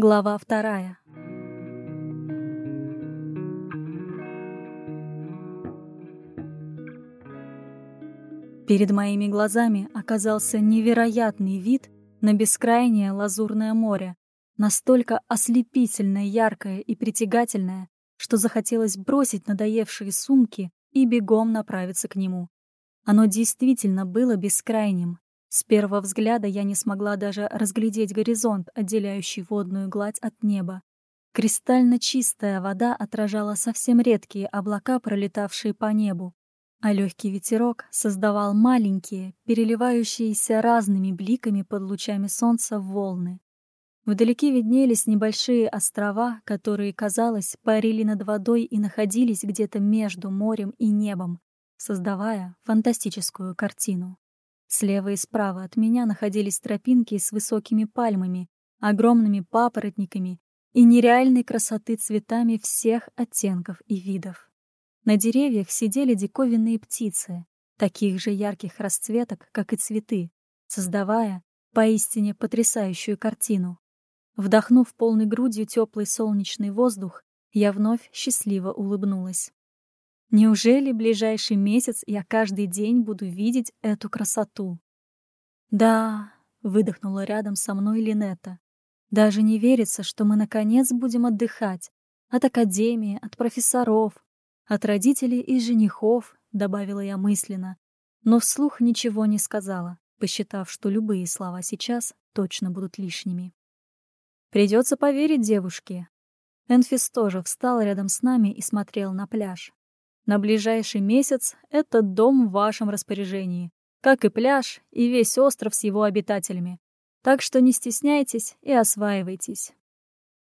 Глава вторая. Перед моими глазами оказался невероятный вид на бескрайнее лазурное море, настолько ослепительно яркое и притягательное, что захотелось бросить надоевшие сумки и бегом направиться к нему. Оно действительно было бескрайним, с первого взгляда я не смогла даже разглядеть горизонт, отделяющий водную гладь от неба. Кристально чистая вода отражала совсем редкие облака, пролетавшие по небу, а легкий ветерок создавал маленькие, переливающиеся разными бликами под лучами солнца волны. Вдалеке виднелись небольшие острова, которые, казалось, парили над водой и находились где-то между морем и небом, создавая фантастическую картину. Слева и справа от меня находились тропинки с высокими пальмами, огромными папоротниками и нереальной красоты цветами всех оттенков и видов. На деревьях сидели диковинные птицы, таких же ярких расцветок, как и цветы, создавая поистине потрясающую картину. Вдохнув полной грудью теплый солнечный воздух, я вновь счастливо улыбнулась. Неужели ближайший месяц я каждый день буду видеть эту красоту? Да, выдохнула рядом со мной Линета. Даже не верится, что мы наконец будем отдыхать. От академии, от профессоров, от родителей и женихов, добавила я мысленно, но вслух ничего не сказала, посчитав, что любые слова сейчас точно будут лишними. Придется поверить девушке. Энфис тоже встал рядом с нами и смотрел на пляж. На ближайший месяц этот дом в вашем распоряжении, как и пляж и весь остров с его обитателями. Так что не стесняйтесь и осваивайтесь.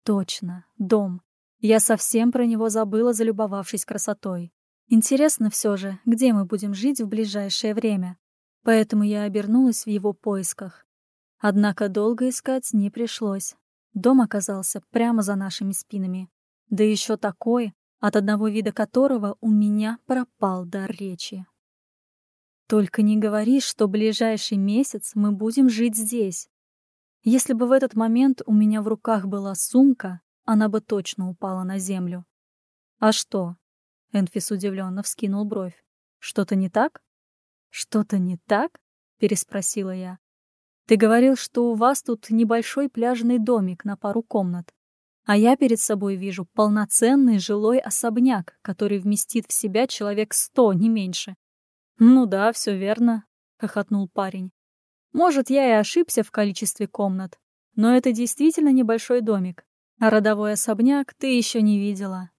Точно, дом. Я совсем про него забыла, залюбовавшись красотой. Интересно все же, где мы будем жить в ближайшее время. Поэтому я обернулась в его поисках. Однако долго искать не пришлось. Дом оказался прямо за нашими спинами. Да еще такой, от одного вида которого у меня пропал дар речи. Только не говори, что ближайший месяц мы будем жить здесь. Если бы в этот момент у меня в руках была сумка, она бы точно упала на землю. А что? Энфис удивленно вскинул бровь. Что-то не так? Что-то не так? переспросила я. Ты говорил, что у вас тут небольшой пляжный домик на пару комнат а я перед собой вижу полноценный жилой особняк, который вместит в себя человек сто, не меньше. «Ну да, все верно», — хохотнул парень. «Может, я и ошибся в количестве комнат, но это действительно небольшой домик, а родовой особняк ты еще не видела».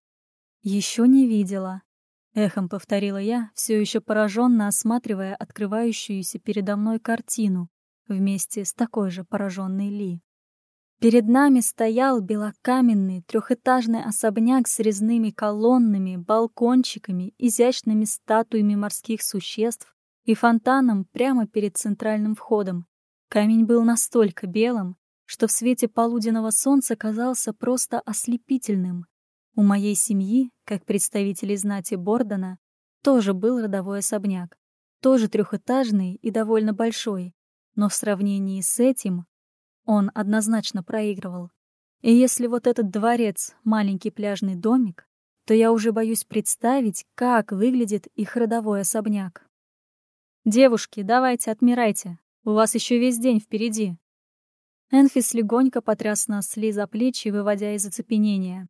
«Еще не видела», — эхом повторила я, все еще пораженно осматривая открывающуюся передо мной картину вместе с такой же пораженной Ли. Перед нами стоял белокаменный трехэтажный особняк с резными колоннами, балкончиками, изящными статуями морских существ и фонтаном прямо перед центральным входом. Камень был настолько белым, что в свете полуденного солнца казался просто ослепительным. У моей семьи, как представителей знати Бордона, тоже был родовой особняк, тоже трехэтажный и довольно большой, но в сравнении с этим он однозначно проигрывал. И если вот этот дворец — маленький пляжный домик, то я уже боюсь представить, как выглядит их родовой особняк. «Девушки, давайте, отмирайте. У вас еще весь день впереди». Энфис легонько потряс нас Ли за плечи, выводя из оцепенения.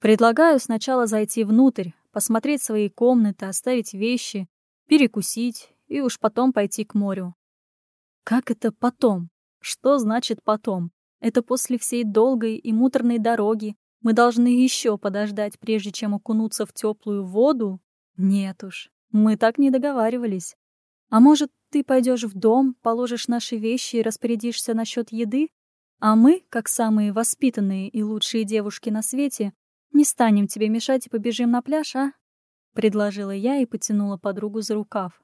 «Предлагаю сначала зайти внутрь, посмотреть свои комнаты, оставить вещи, перекусить и уж потом пойти к морю». «Как это потом?» Что значит потом? Это после всей долгой и муторной дороги. Мы должны еще подождать, прежде чем окунуться в теплую воду? Нет уж, мы так не договаривались. А может, ты пойдешь в дом, положишь наши вещи и распорядишься насчет еды? А мы, как самые воспитанные и лучшие девушки на свете, не станем тебе мешать и побежим на пляж, а? Предложила я и потянула подругу за рукав.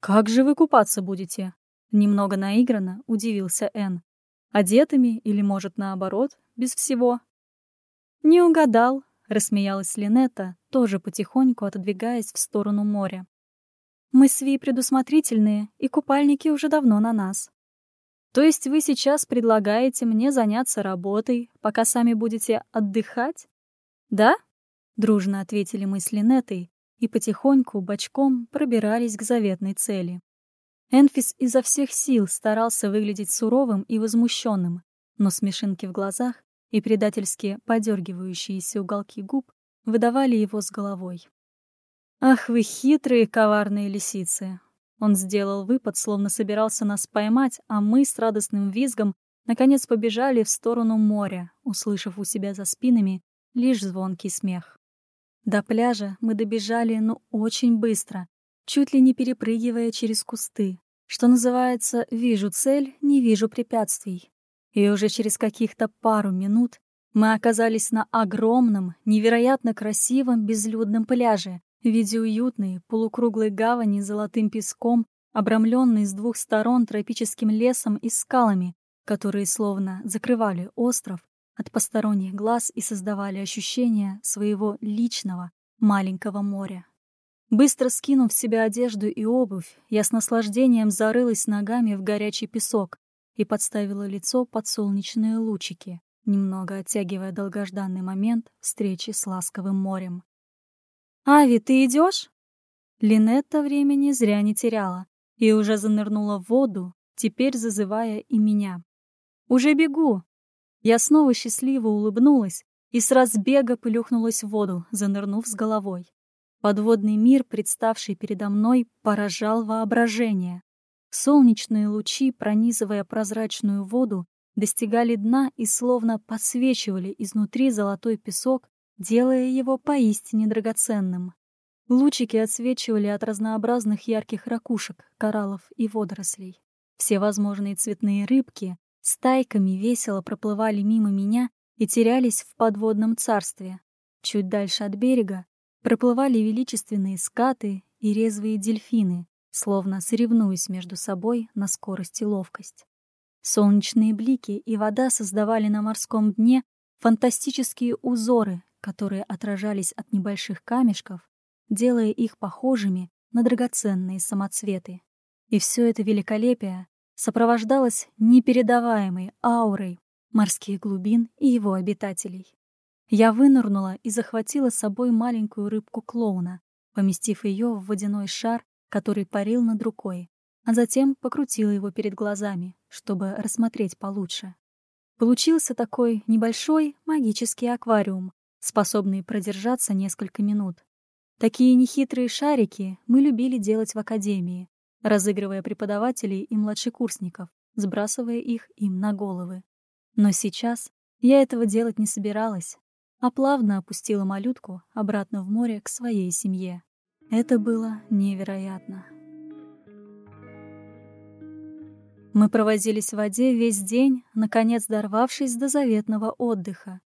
«Как же вы купаться будете?» Немного наигранно удивился Эн. Одетыми или, может, наоборот, без всего? Не угадал, рассмеялась Линетта, тоже потихоньку отодвигаясь в сторону моря. Мы с Ви предусмотрительные, и купальники уже давно на нас. То есть вы сейчас предлагаете мне заняться работой, пока сами будете отдыхать? Да? Дружно ответили мы с Линетой и потихоньку, бочком, пробирались к заветной цели. Энфис изо всех сил старался выглядеть суровым и возмущенным, но смешинки в глазах и предательски подергивающиеся уголки губ выдавали его с головой. «Ах вы хитрые коварные лисицы!» Он сделал выпад, словно собирался нас поймать, а мы с радостным визгом наконец побежали в сторону моря, услышав у себя за спинами лишь звонкий смех. До пляжа мы добежали, ну, очень быстро, чуть ли не перепрыгивая через кусты. Что называется, вижу цель, не вижу препятствий. И уже через каких-то пару минут мы оказались на огромном, невероятно красивом безлюдном пляже, в виде уютной, полукруглой гавани с золотым песком, обрамленной с двух сторон тропическим лесом и скалами, которые словно закрывали остров от посторонних глаз и создавали ощущение своего личного маленького моря. Быстро скинув с себя одежду и обувь, я с наслаждением зарылась ногами в горячий песок и подставила лицо под солнечные лучики, немного оттягивая долгожданный момент встречи с ласковым морем. «Ави, ты идешь? Линетта времени зря не теряла и уже занырнула в воду, теперь зазывая и меня. «Уже бегу!» Я снова счастливо улыбнулась и с разбега плюхнулась в воду, занырнув с головой. Подводный мир, представший передо мной, поражал воображение. Солнечные лучи, пронизывая прозрачную воду, достигали дна и словно подсвечивали изнутри золотой песок, делая его поистине драгоценным. Лучики отсвечивали от разнообразных ярких ракушек, кораллов и водорослей. Все возможные цветные рыбки стайками весело проплывали мимо меня и терялись в подводном царстве. Чуть дальше от берега проплывали величественные скаты и резвые дельфины, словно соревнуясь между собой на скорость и ловкость. Солнечные блики и вода создавали на морском дне фантастические узоры, которые отражались от небольших камешков, делая их похожими на драгоценные самоцветы. И все это великолепие сопровождалось непередаваемой аурой морских глубин и его обитателей. Я вынырнула и захватила с собой маленькую рыбку-клоуна, поместив ее в водяной шар, который парил над рукой, а затем покрутила его перед глазами, чтобы рассмотреть получше. Получился такой небольшой магический аквариум, способные продержаться несколько минут. Такие нехитрые шарики мы любили делать в академии, разыгрывая преподавателей и младшекурсников, сбрасывая их им на головы. Но сейчас я этого делать не собиралась, а плавно опустила малютку обратно в море к своей семье. Это было невероятно. Мы провозились в воде весь день, наконец дорвавшись до заветного отдыха.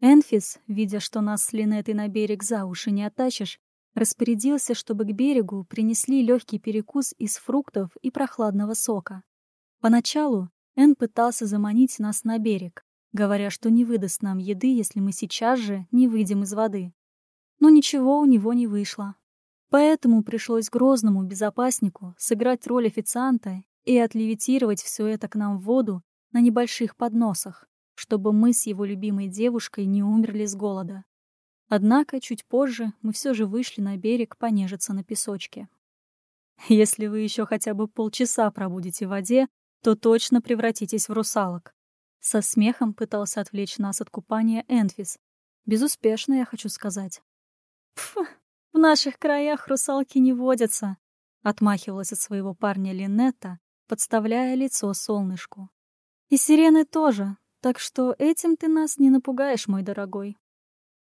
Энфис, видя, что нас с Линетой на берег за уши не оттащишь, распорядился, чтобы к берегу принесли легкий перекус из фруктов и прохладного сока. Поначалу Эн пытался заманить нас на берег, говоря, что не выдаст нам еды, если мы сейчас же не выйдем из воды. Но ничего у него не вышло. Поэтому пришлось грозному безопаснику сыграть роль официанта и отлевитировать все это к нам в воду на небольших подносах чтобы мы с его любимой девушкой не умерли с голода. Однако чуть позже мы все же вышли на берег понежиться на песочке. Если вы еще хотя бы полчаса пробудете в воде, то точно превратитесь в русалок. Со смехом пытался отвлечь нас от купания Энфис. Безуспешно, я хочу сказать. Пф, в наших краях русалки не водятся, отмахивалась от своего парня Линетта, подставляя лицо солнышку. И сирены тоже, так что этим ты нас не напугаешь, мой дорогой.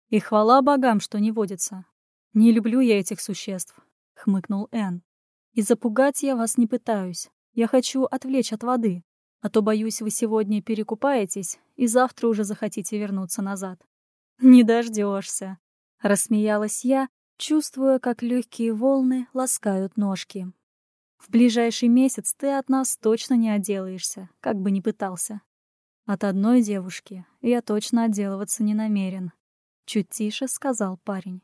И хвала богам, что не водится. Не люблю я этих существ, — хмыкнул Энн. И запугать я вас не пытаюсь. Я хочу отвлечь от воды, а то, боюсь, вы сегодня перекупаетесь и завтра уже захотите вернуться назад. Не дождешься, рассмеялась я, чувствуя, как легкие волны ласкают ножки. В ближайший месяц ты от нас точно не отделаешься, как бы ни пытался. От одной девушки я точно отделываться не намерен. Чуть тише сказал парень.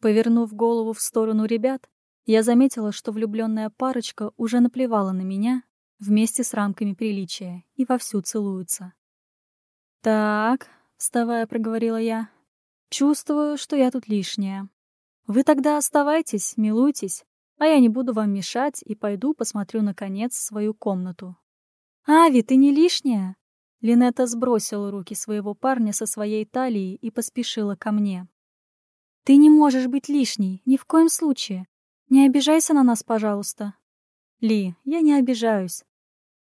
Повернув голову в сторону ребят, я заметила, что влюбленная парочка уже наплевала на меня вместе с рамками приличия, и вовсю целуются. «Так», — вставая, проговорила я, — «чувствую, что я тут лишняя. Вы тогда оставайтесь, милуйтесь, а я не буду вам мешать и пойду посмотрю, наконец, свою комнату». «Ави, ты не лишняя?» Линетта сбросила руки своего парня со своей талии и поспешила ко мне. «Ты не можешь быть лишней, ни в коем случае. Не обижайся на нас, пожалуйста». «Ли, я не обижаюсь.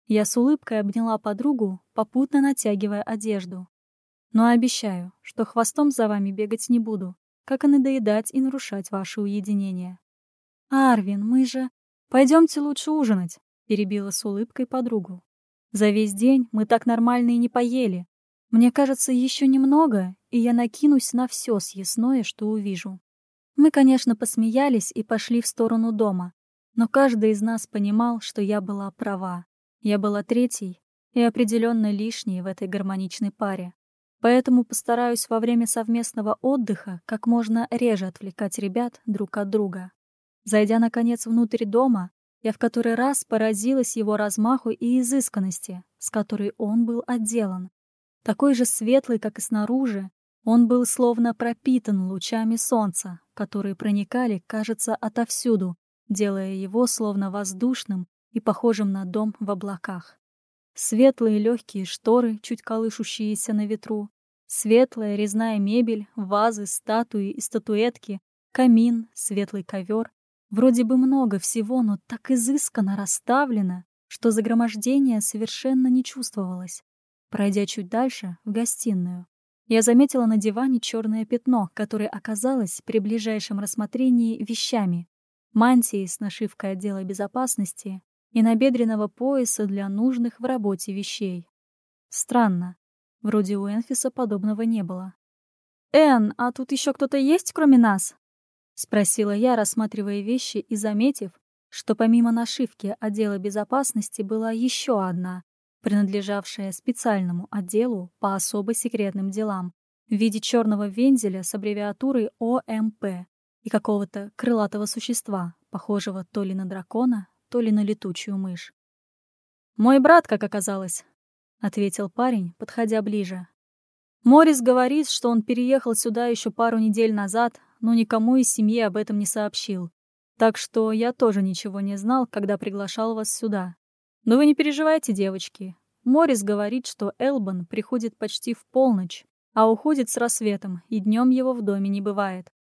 Я с улыбкой обняла подругу, попутно натягивая одежду. Но обещаю, что хвостом за вами бегать не буду, как и надоедать и нарушать ваше уединение. «Арвин, мы же...» «Пойдемте лучше ужинать», — перебила с улыбкой подругу. «За весь день мы так нормально и не поели. Мне кажется, еще немного, и я накинусь на все съестное, что увижу». Мы, конечно, посмеялись и пошли в сторону дома, но каждый из нас понимал, что я была права. Я была третьей и определенно лишней в этой гармоничной паре. Поэтому постараюсь во время совместного отдыха как можно реже отвлекать ребят друг от друга. Зайдя, наконец, внутрь дома, я в который раз поразилась его размаху и изысканности, с которой он был отделан. Такой же светлый, как и снаружи, он был словно пропитан лучами солнца, которые проникали, кажется, отовсюду, делая его словно воздушным и похожим на дом в облаках. Светлые легкие шторы, чуть колышущиеся на ветру, светлая резная мебель, вазы, статуи и статуэтки, камин, светлый ковер. Вроде бы много всего, но так изысканно расставлено, что загромождение совершенно не чувствовалось. Пройдя чуть дальше, в гостиную, я заметила на диване черное пятно, которое оказалось при ближайшем рассмотрении вещами. Мантии с нашивкой отдела безопасности, и набедренного пояса для нужных в работе вещей. Странно. Вроде у Энфиса подобного не было. «Эн, а тут еще кто-то есть, кроме нас?» — спросила я, рассматривая вещи и заметив, что помимо нашивки отдела безопасности была еще одна, принадлежавшая специальному отделу по особо секретным делам, в виде черного вензеля с аббревиатурой ОМП и какого-то крылатого существа, похожего то ли на дракона, то ли на летучую мышь. «Мой брат, как оказалось», — ответил парень, подходя ближе. Морис говорит, что он переехал сюда еще пару недель назад, но никому из семьи об этом не сообщил. Так что я тоже ничего не знал, когда приглашал вас сюда. Но вы не переживайте, девочки. Морис говорит, что Элбан приходит почти в полночь, а уходит с рассветом, и днем его в доме не бывает.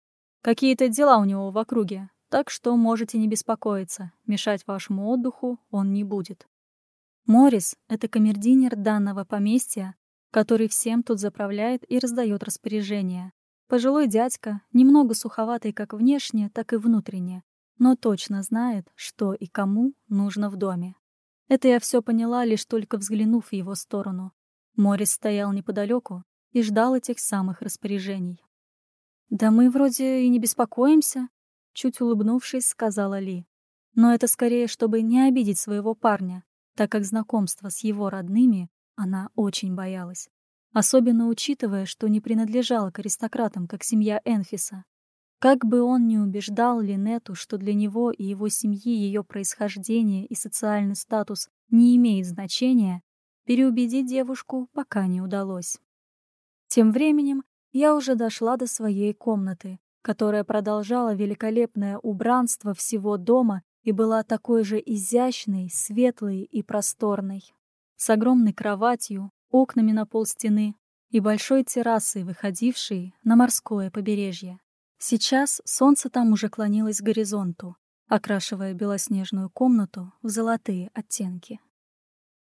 Какие-то дела у него в округе, так что можете не беспокоиться, мешать вашему отдыху он не будет. Морис — это камердинер данного поместья, который всем тут заправляет и раздает распоряжения. Пожилой дядька, немного суховатый как внешне, так и внутренне, но точно знает, что и кому нужно в доме. Это я все поняла, лишь только взглянув в его сторону. Морис стоял неподалеку и ждал этих самых распоряжений. «Да мы вроде и не беспокоимся», Чуть улыбнувшись, сказала Ли. Но это скорее, чтобы не обидеть своего парня, так как знакомство с его родными она очень боялась. Особенно учитывая, что не принадлежала к аристократам, как семья Энфиса. Как бы он ни убеждал Линету, что для него и его семьи ее происхождение и социальный статус не имеет значения, переубедить девушку пока не удалось. Тем временем я уже дошла до своей комнаты, которая продолжала великолепное убранство всего дома и была такой же изящной, светлой и просторной, с огромной кроватью, окнами на полстены и большой террасой, выходившей на морское побережье. Сейчас солнце там уже клонилось к горизонту, окрашивая белоснежную комнату в золотые оттенки.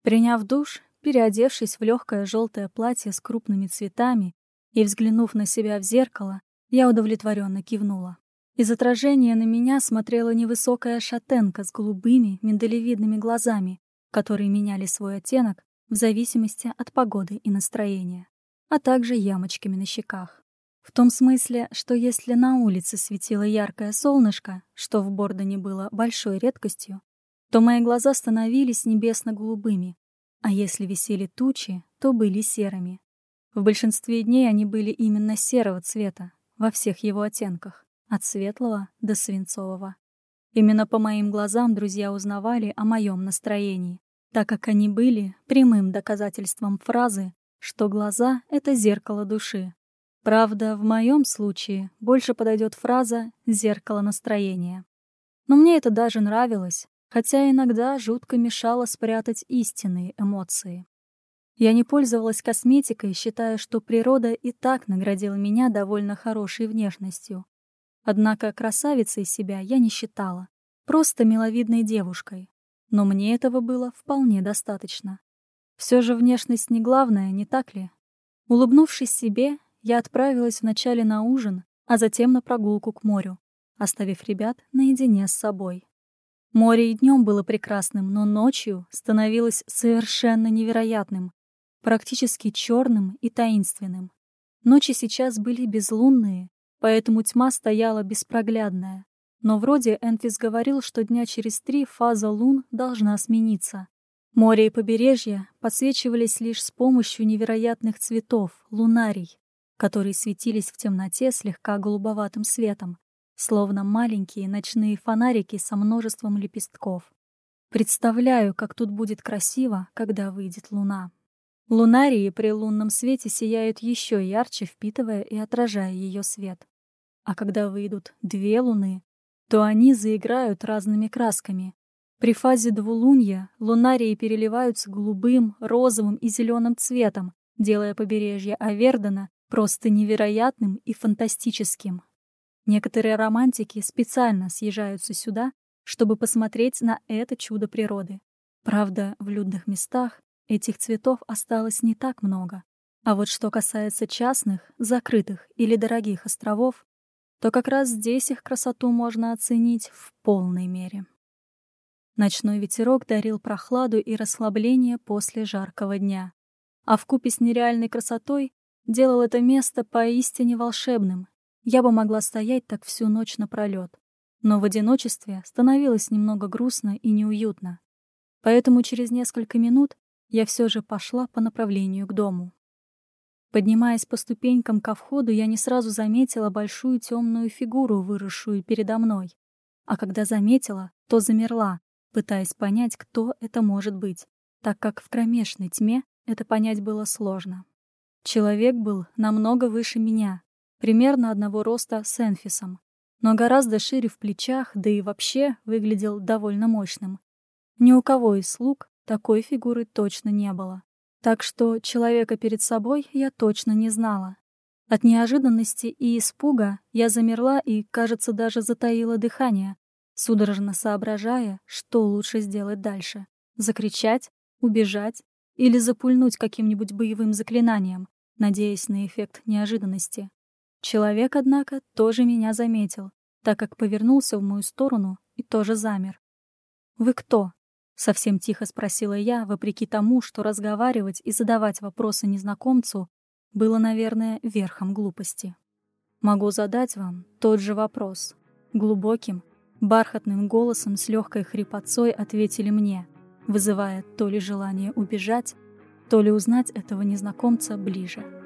Приняв душ, переодевшись в легкое желтое платье с крупными цветами и взглянув на себя в зеркало, я удовлетворенно кивнула. Из отражения на меня смотрела невысокая шатенка с голубыми, миндалевидными глазами, которые меняли свой оттенок в зависимости от погоды и настроения, а также ямочками на щеках. В том смысле, что если на улице светило яркое солнышко, что в Бордоне было большой редкостью, то мои глаза становились небесно-голубыми, а если висели тучи, то были серыми. В большинстве дней они были именно серого цвета, во всех его оттенках, от светлого до свинцового. Именно по моим глазам друзья узнавали о моем настроении, так как они были прямым доказательством фразы, что глаза — это зеркало души. Правда, в моем случае больше подойдет фраза «зеркало настроения». Но мне это даже нравилось, хотя иногда жутко мешало спрятать истинные эмоции. Я не пользовалась косметикой, считая, что природа и так наградила меня довольно хорошей внешностью. Однако красавицей себя я не считала, просто миловидной девушкой. Но мне этого было вполне достаточно. Все же внешность не главное, не так ли? Улыбнувшись себе, я отправилась вначале на ужин, а затем на прогулку к морю, оставив ребят наедине с собой. Море и днем было прекрасным, но ночью становилось совершенно невероятным, практически черным и таинственным. Ночи сейчас были безлунные, поэтому тьма стояла беспроглядная. Но вроде Энфис говорил, что дня через три фаза лун должна смениться. Море и побережье подсвечивались лишь с помощью невероятных цветов, лунарий, которые светились в темноте слегка голубоватым светом, словно маленькие ночные фонарики со множеством лепестков. Представляю, как тут будет красиво, когда выйдет луна. Лунарии при лунном свете сияют еще ярче, впитывая и отражая ее свет. А когда выйдут две луны, то они заиграют разными красками. При фазе двулунья лунарии переливаются голубым, розовым и зеленым цветом, делая побережье Авердена просто невероятным и фантастическим. Некоторые романтики специально съезжаются сюда, чтобы посмотреть на это чудо природы. Правда, в людных местах этих цветов осталось не так много. А вот что касается частных, закрытых или дорогих островов, то как раз здесь их красоту можно оценить в полной мере. Ночной ветерок дарил прохладу и расслабление после жаркого дня. А вкупе с нереальной красотой делал это место поистине волшебным. Я бы могла стоять так всю ночь напролёт. Но в одиночестве становилось немного грустно и неуютно. Поэтому через несколько минут я все же пошла по направлению к дому. Поднимаясь по ступенькам ко входу, я не сразу заметила большую темную фигуру, выросшую передо мной. А когда заметила, то замерла, пытаясь понять, кто это может быть, так как в кромешной тьме это понять было сложно. Человек был намного выше меня, примерно одного роста с Энфисом, но гораздо шире в плечах, да и вообще выглядел довольно мощным. Ни у кого из слуг такой фигуры точно не было. Так что человека перед собой я точно не знала. От неожиданности и испуга я замерла и, кажется, даже затаила дыхание, судорожно соображая, что лучше сделать дальше. Закричать, убежать или запульнуть каким-нибудь боевым заклинанием, надеясь на эффект неожиданности. Человек, однако, тоже меня заметил, так как повернулся в мою сторону и тоже замер. «Вы кто?» — совсем тихо спросила я, вопреки тому, что разговаривать и задавать вопросы незнакомцу было, наверное, верхом глупости. Могу задать вам тот же вопрос. Глубоким, бархатным голосом с легкой хрипотцой ответили мне, вызывая то ли желание убежать, то ли узнать этого незнакомца ближе.